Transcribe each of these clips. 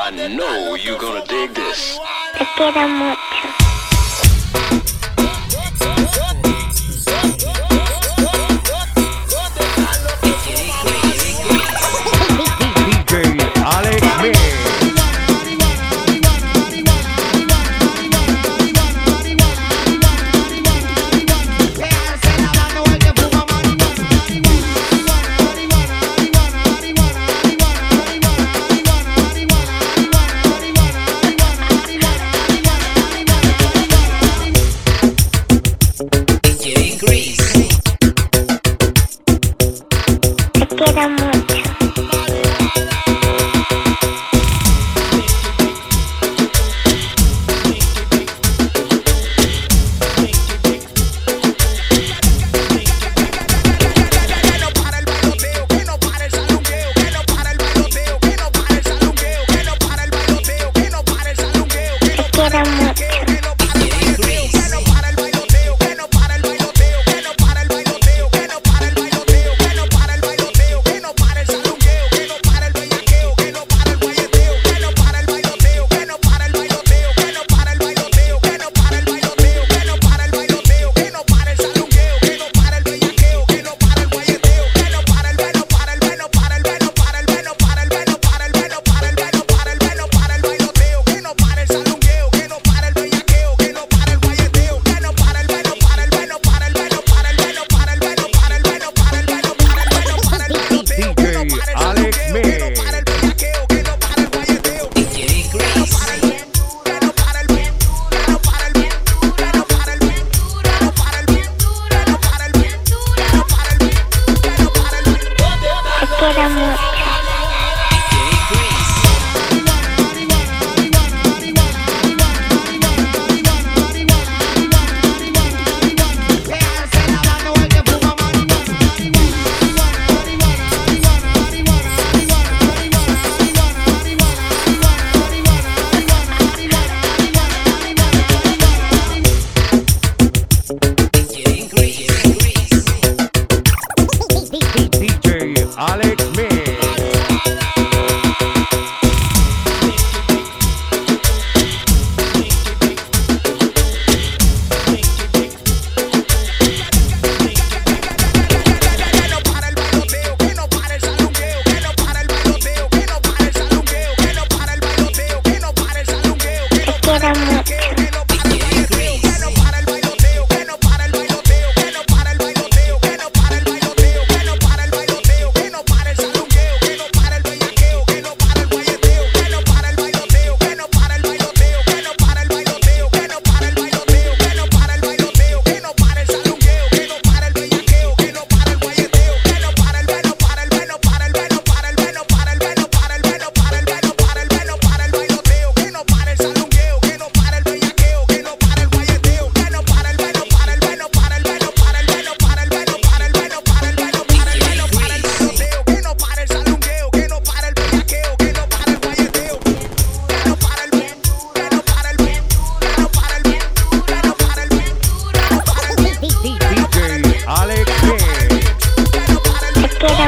I know you're gonna dig this. Te quiero mucho.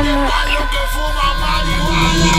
Valeu que fuma marihuana!